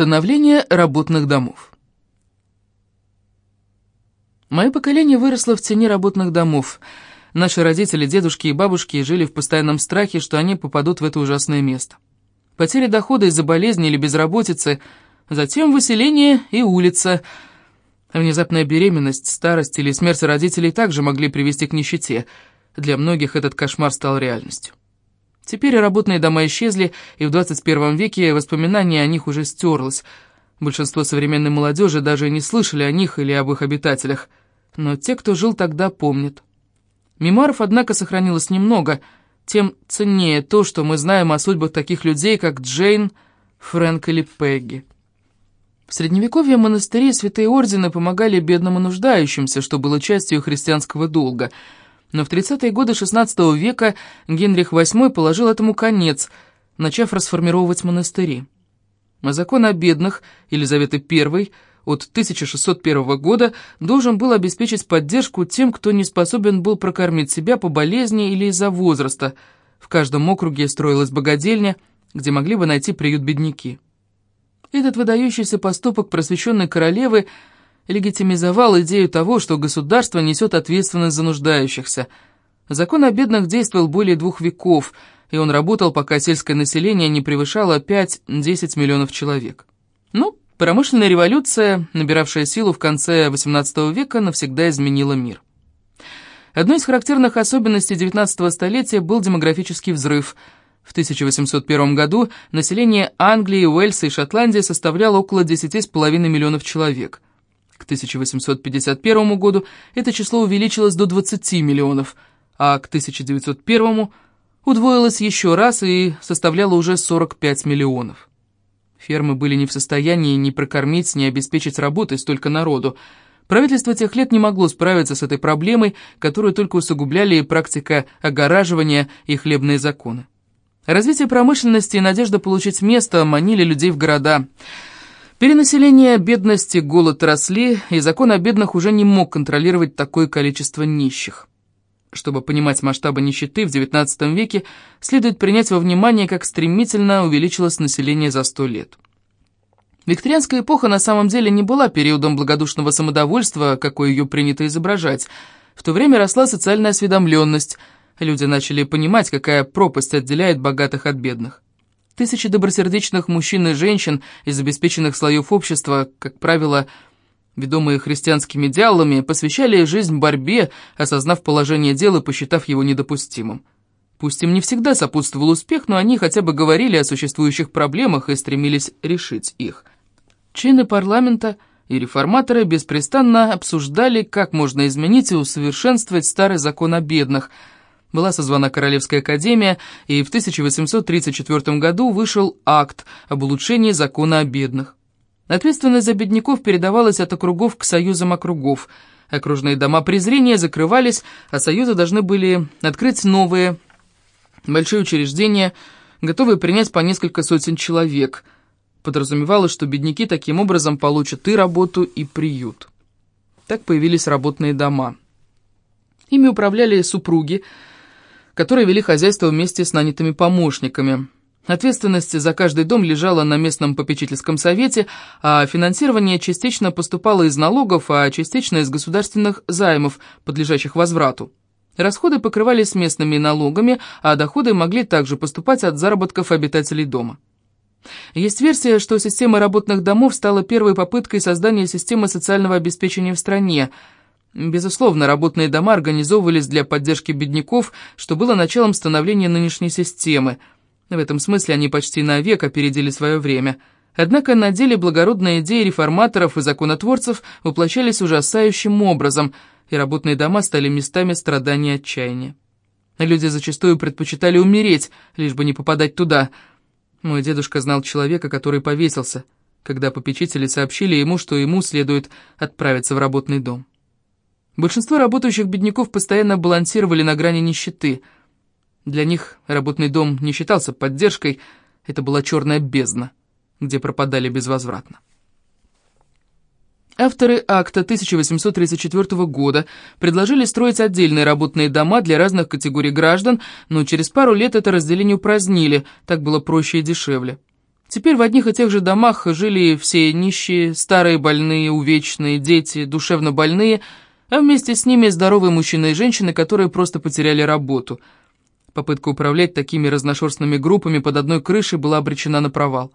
Становление работных домов. Мое поколение выросло в тени работных домов. Наши родители, дедушки и бабушки жили в постоянном страхе, что они попадут в это ужасное место. Потеря дохода из-за болезни или безработицы, затем выселение и улица. Внезапная беременность, старость или смерть родителей также могли привести к нищете. Для многих этот кошмар стал реальностью. Теперь работные дома исчезли, и в 21 веке воспоминания о них уже стерлось. Большинство современной молодежи даже не слышали о них или об их обитателях. Но те, кто жил тогда, помнят. Мемуаров, однако, сохранилось немного, тем ценнее то, что мы знаем о судьбах таких людей, как Джейн, Фрэнк или Пегги. В Средневековье монастыри и святые ордены помогали бедным и нуждающимся, что было частью христианского долга – но в 30-е годы XVI века Генрих VIII положил этому конец, начав расформировывать монастыри. А закон о бедных Елизаветы I от 1601 года должен был обеспечить поддержку тем, кто не способен был прокормить себя по болезни или из-за возраста. В каждом округе строилась богадельня, где могли бы найти приют бедняки. Этот выдающийся поступок просвещенной королевы – легитимизовал идею того, что государство несет ответственность за нуждающихся. Закон о бедных действовал более двух веков, и он работал, пока сельское население не превышало 5-10 миллионов человек. Ну, промышленная революция, набиравшая силу в конце XVIII века, навсегда изменила мир. Одной из характерных особенностей XIX столетия был демографический взрыв. В 1801 году население Англии, Уэльса и Шотландии составляло около 10,5 миллионов человек – к 1851 году это число увеличилось до 20 миллионов, а к 1901 удвоилось еще раз и составляло уже 45 миллионов. Фермы были не в состоянии ни прокормить, ни обеспечить работой столько народу. Правительство тех лет не могло справиться с этой проблемой, которую только усугубляли практика огораживания и хлебные законы. Развитие промышленности и надежда получить место манили людей в города – Перенаселение, бедность и голод росли, и закон о бедных уже не мог контролировать такое количество нищих. Чтобы понимать масштабы нищеты в XIX веке, следует принять во внимание, как стремительно увеличилось население за сто лет. Викторианская эпоха на самом деле не была периодом благодушного самодовольства, какой ее принято изображать. В то время росла социальная осведомленность, люди начали понимать, какая пропасть отделяет богатых от бедных. Тысячи добросердечных мужчин и женщин из обеспеченных слоев общества, как правило, ведомые христианскими идеалами, посвящали жизнь борьбе, осознав положение дела и посчитав его недопустимым. Пусть им не всегда сопутствовал успех, но они хотя бы говорили о существующих проблемах и стремились решить их. Чины парламента и реформаторы беспрестанно обсуждали, как можно изменить и усовершенствовать старый закон о бедных – была созвана Королевская академия, и в 1834 году вышел акт об улучшении закона о бедных. Ответственность за бедняков передавалась от округов к союзам округов. Окружные дома презрения закрывались, а союзы должны были открыть новые, большие учреждения, готовые принять по несколько сотен человек. Подразумевалось, что бедняки таким образом получат и работу, и приют. Так появились работные дома. Ими управляли супруги, которые вели хозяйство вместе с нанятыми помощниками. Ответственность за каждый дом лежала на местном попечительском совете, а финансирование частично поступало из налогов, а частично из государственных займов, подлежащих возврату. Расходы покрывались местными налогами, а доходы могли также поступать от заработков обитателей дома. Есть версия, что система работных домов стала первой попыткой создания системы социального обеспечения в стране – Безусловно, работные дома организовывались для поддержки бедняков, что было началом становления нынешней системы. В этом смысле они почти навек опередили свое время. Однако на деле благородные идеи реформаторов и законотворцев воплощались ужасающим образом, и работные дома стали местами страдания и отчаяния. Люди зачастую предпочитали умереть, лишь бы не попадать туда. Мой дедушка знал человека, который повесился, когда попечители сообщили ему, что ему следует отправиться в работный дом. Большинство работающих бедняков постоянно балансировали на грани нищеты. Для них работный дом не считался поддержкой, это была черная бездна, где пропадали безвозвратно. Авторы акта 1834 года предложили строить отдельные работные дома для разных категорий граждан, но через пару лет это разделение упразднили, так было проще и дешевле. Теперь в одних и тех же домах жили все нищие, старые больные, увечные, дети, душевно больные, а вместе с ними здоровые мужчины и женщины, которые просто потеряли работу. Попытка управлять такими разношерстными группами под одной крышей была обречена на провал.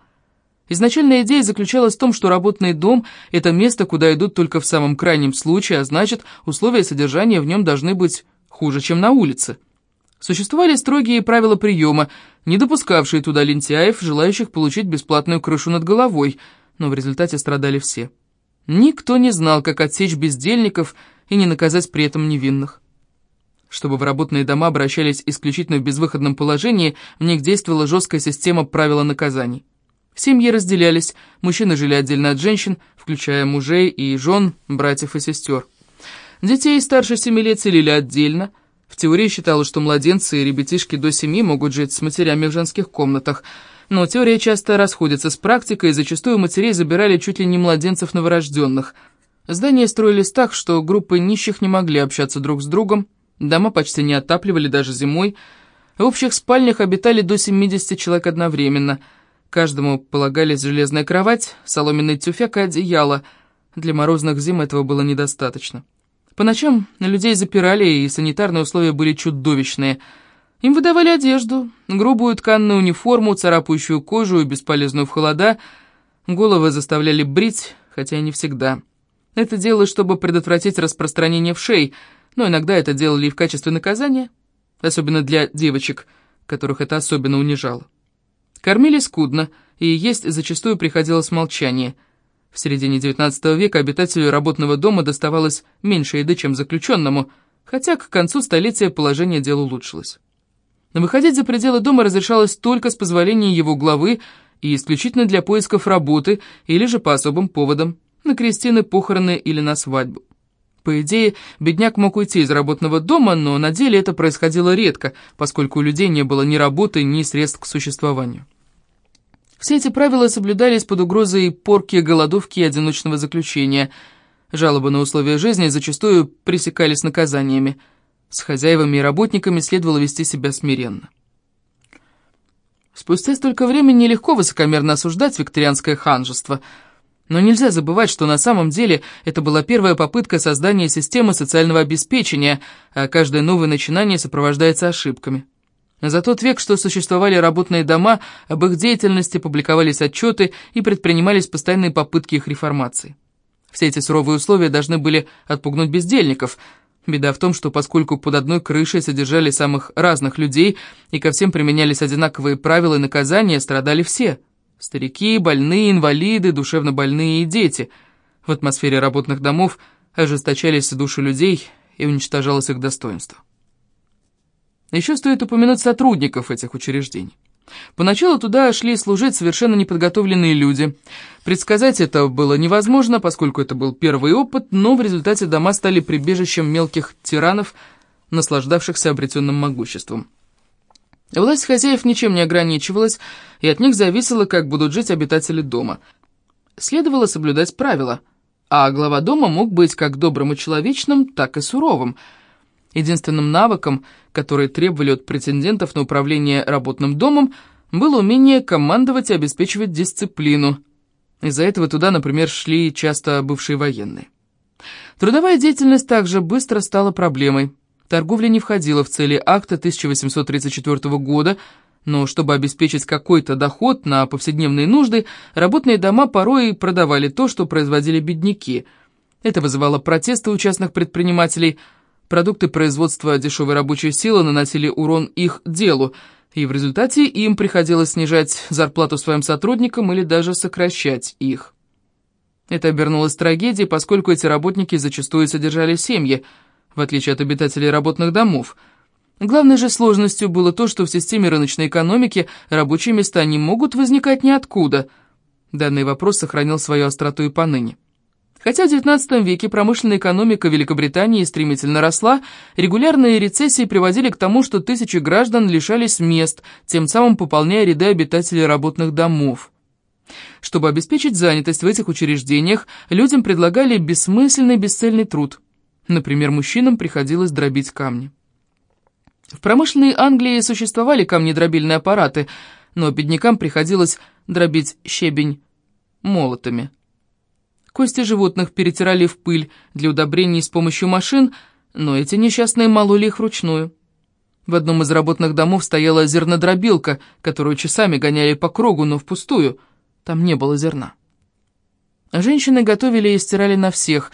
Изначальная идея заключалась в том, что работный дом – это место, куда идут только в самом крайнем случае, а значит, условия содержания в нем должны быть хуже, чем на улице. Существовали строгие правила приема, не допускавшие туда лентяев, желающих получить бесплатную крышу над головой, но в результате страдали все. Никто не знал, как отсечь бездельников и не наказать при этом невинных. Чтобы в работные дома обращались исключительно в безвыходном положении, в них действовала жесткая система правил наказаний. Семьи разделялись, мужчины жили отдельно от женщин, включая мужей и жен, братьев и сестер. Детей старше семи лет селили отдельно – в теории считалось, что младенцы и ребятишки до семи могут жить с матерями в женских комнатах, но теория часто расходится с практикой, и зачастую матерей забирали чуть ли не младенцев новорожденных. Здания строились так, что группы нищих не могли общаться друг с другом, дома почти не отапливали даже зимой, в общих спальнях обитали до 70 человек одновременно. Каждому полагались железная кровать, соломенный тюфяк и одеяло. Для морозных зим этого было недостаточно. По ночам людей запирали, и санитарные условия были чудовищные. Им выдавали одежду, грубую тканную униформу, царапающую кожу и бесполезную в холода. Головы заставляли брить, хотя и не всегда. Это делалось, чтобы предотвратить распространение вшей, но иногда это делали и в качестве наказания, особенно для девочек, которых это особенно унижало. Кормили скудно, и есть зачастую приходилось молчание – в середине XIX века обитателю работного дома доставалось меньше еды, чем заключенному, хотя к концу столетия положение дел улучшилось. Выходить за пределы дома разрешалось только с позволения его главы и исключительно для поисков работы или же по особым поводам, на крестины, похороны или на свадьбу. По идее, бедняк мог уйти из работного дома, но на деле это происходило редко, поскольку у людей не было ни работы, ни средств к существованию. Все эти правила соблюдались под угрозой порки, голодовки и одиночного заключения. Жалобы на условия жизни зачастую пресекались наказаниями. С хозяевами и работниками следовало вести себя смиренно. Спустя столько времени нелегко высокомерно осуждать викторианское ханжество, но нельзя забывать, что на самом деле это была первая попытка создания системы социального обеспечения, а каждое новое начинание сопровождается ошибками. За тот век, что существовали работные дома, об их деятельности публиковались отчеты и предпринимались постоянные попытки их реформации. Все эти суровые условия должны были отпугнуть бездельников. Беда в том, что поскольку под одной крышей содержали самых разных людей и ко всем применялись одинаковые правила и наказания, страдали все. Старики, больные, инвалиды, душевно больные и дети. В атмосфере работных домов ожесточались души людей и уничтожалось их достоинство. Еще стоит упомянуть сотрудников этих учреждений. Поначалу туда шли служить совершенно неподготовленные люди. Предсказать это было невозможно, поскольку это был первый опыт, но в результате дома стали прибежищем мелких тиранов, наслаждавшихся обретенным могуществом. Власть хозяев ничем не ограничивалась, и от них зависело, как будут жить обитатели дома. Следовало соблюдать правила, а глава дома мог быть как добрым и человечным, так и суровым – Единственным навыком, который требовали от претендентов на управление работным домом, было умение командовать и обеспечивать дисциплину. Из-за этого туда, например, шли часто бывшие военные. Трудовая деятельность также быстро стала проблемой. Торговля не входила в цели акта 1834 года, но чтобы обеспечить какой-то доход на повседневные нужды, работные дома порой продавали то, что производили бедняки. Это вызывало протесты у частных предпринимателей – Продукты производства дешевой рабочей силы наносили урон их делу, и в результате им приходилось снижать зарплату своим сотрудникам или даже сокращать их. Это обернулось трагедией, поскольку эти работники зачастую содержали семьи, в отличие от обитателей работных домов. Главной же сложностью было то, что в системе рыночной экономики рабочие места не могут возникать ниоткуда. Данный вопрос сохранил свою остроту и поныне. Хотя в XIX веке промышленная экономика Великобритании стремительно росла, регулярные рецессии приводили к тому, что тысячи граждан лишались мест, тем самым пополняя ряды обитателей работных домов. Чтобы обеспечить занятость в этих учреждениях, людям предлагали бессмысленный бесцельный труд. Например, мужчинам приходилось дробить камни. В промышленной Англии существовали камнедробильные аппараты, но беднякам приходилось дробить щебень молотами. Кости животных перетирали в пыль для удобрений с помощью машин, но эти несчастные мололи их вручную. В одном из работных домов стояла зернодробилка, которую часами гоняли по кругу, но впустую. Там не было зерна. Женщины готовили и стирали на всех.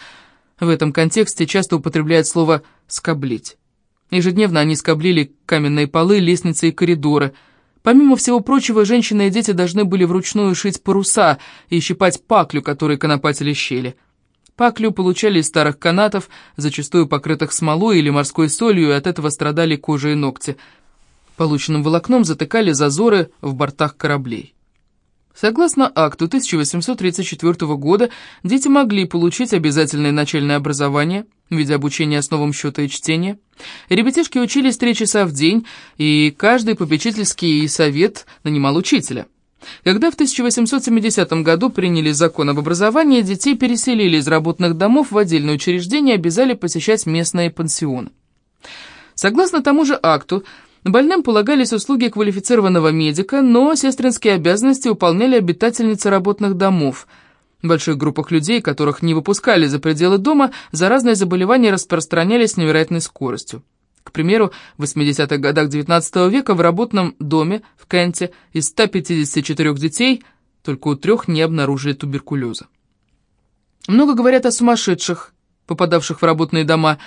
В этом контексте часто употребляют слово «скоблить». Ежедневно они скоблили каменные полы, лестницы и коридоры. Помимо всего прочего, женщины и дети должны были вручную шить паруса и щипать паклю, которые конопатили щели. Паклю получали из старых канатов, зачастую покрытых смолой или морской солью, и от этого страдали кожа и ногти. Полученным волокном затыкали зазоры в бортах кораблей. Согласно акту 1834 года, дети могли получить обязательное начальное образование в виде обучения основам счета и чтения. Ребятишки учились три часа в день, и каждый попечительский совет нанимал учителя. Когда в 1870 году приняли закон об образовании, детей переселили из работных домов в отдельные учреждения и обязали посещать местные пансионы. Согласно тому же акту, Больным полагались услуги квалифицированного медика, но сестринские обязанности выполняли обитательницы работных домов. В больших группах людей, которых не выпускали за пределы дома, заразные заболевания распространялись с невероятной скоростью. К примеру, в 80-х годах XIX века в работном доме в Кенте из 154 детей только у трех не обнаружили туберкулеза. Много говорят о сумасшедших, попадавших в работные дома,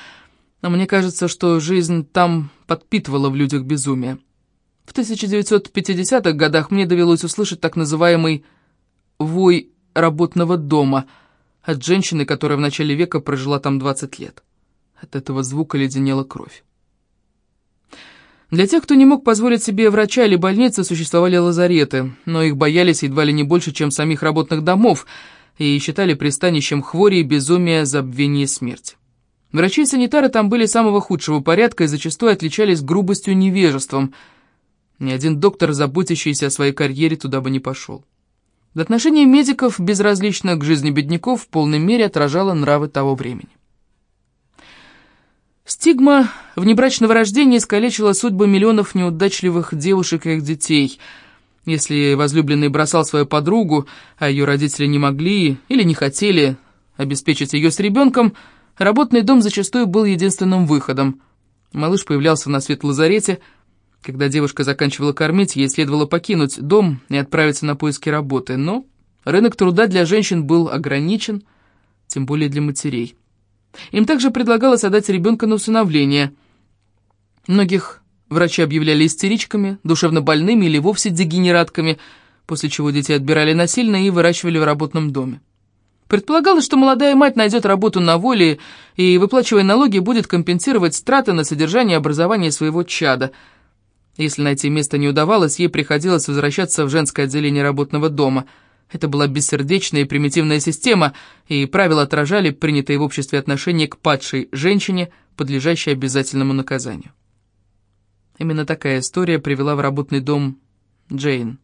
но мне кажется, что жизнь там подпитывала в людях безумие. В 1950-х годах мне довелось услышать так называемый «вой работного дома» от женщины, которая в начале века прожила там 20 лет. От этого звука леденела кровь. Для тех, кто не мог позволить себе врача или больницы, существовали лазареты, но их боялись едва ли не больше, чем самих работных домов, и считали пристанищем хвори, безумия, забвения и смерти. Врачи и санитары там были самого худшего порядка и зачастую отличались грубостью и невежеством. Ни один доктор, заботящийся о своей карьере, туда бы не пошел. Отношение медиков, безразлично к жизни бедняков, в полной мере отражало нравы того времени. Стигма внебрачного рождения искалечила судьбы миллионов неудачливых девушек и их детей. Если возлюбленный бросал свою подругу, а ее родители не могли или не хотели обеспечить ее с ребенком – Работный дом зачастую был единственным выходом. Малыш появлялся на свет в лазарете. Когда девушка заканчивала кормить, ей следовало покинуть дом и отправиться на поиски работы. Но рынок труда для женщин был ограничен, тем более для матерей. Им также предлагалось отдать ребенка на усыновление. Многих врачи объявляли истеричками, душевно больными или вовсе дегенератками, после чего детей отбирали насильно и выращивали в работном доме. Предполагалось, что молодая мать найдет работу на воле и, выплачивая налоги, будет компенсировать страты на содержание и образование своего чада. Если найти место не удавалось, ей приходилось возвращаться в женское отделение работного дома. Это была бессердечная и примитивная система, и правила отражали принятые в обществе отношения к падшей женщине, подлежащей обязательному наказанию. Именно такая история привела в работный дом Джейн,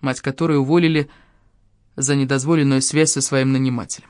мать которой уволили за недозволенную связь со своим нанимателем.